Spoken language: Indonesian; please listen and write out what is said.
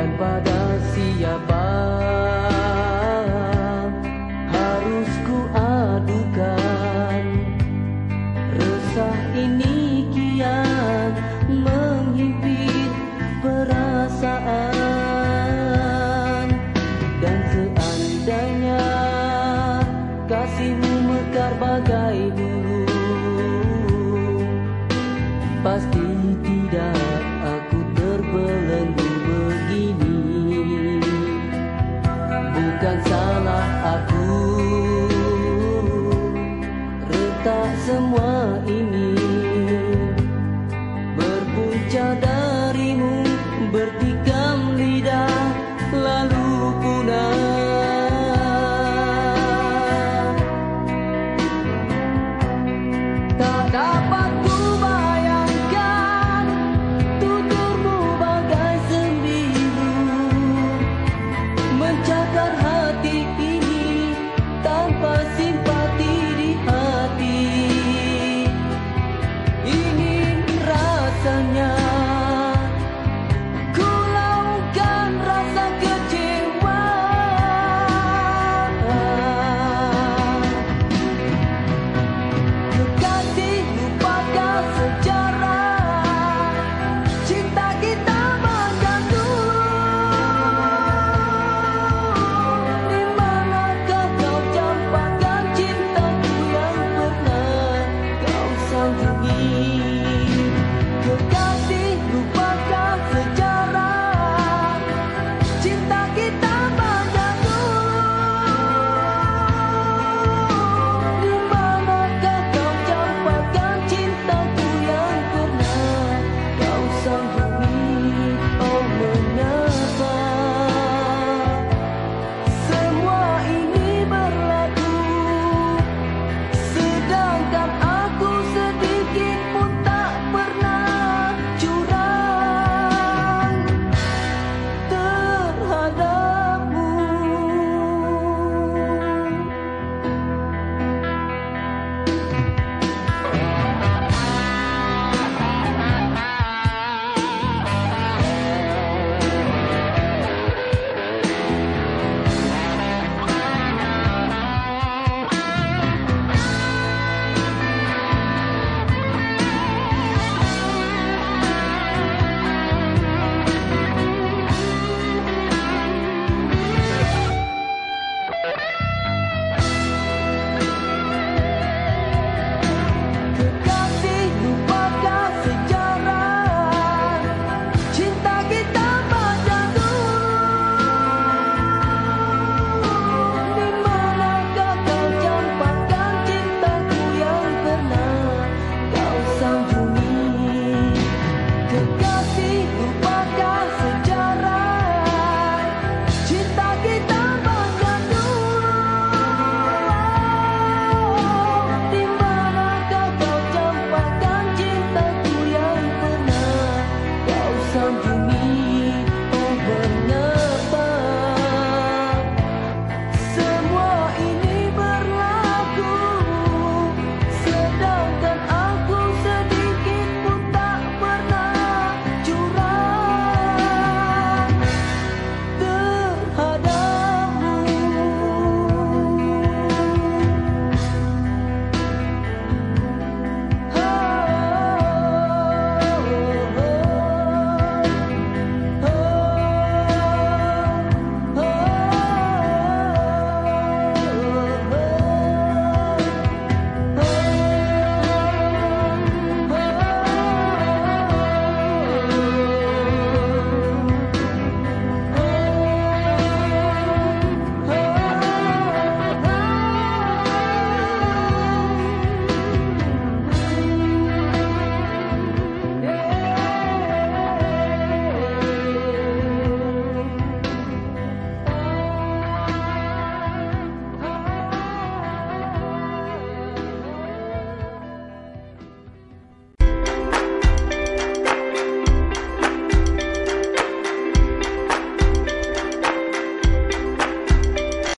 dan pada siapa harus ku adukan resah ini kian menghimpit perasaan. Dan seandainya kasihmu mekar bagai dulu pasti wajah darimu bertiga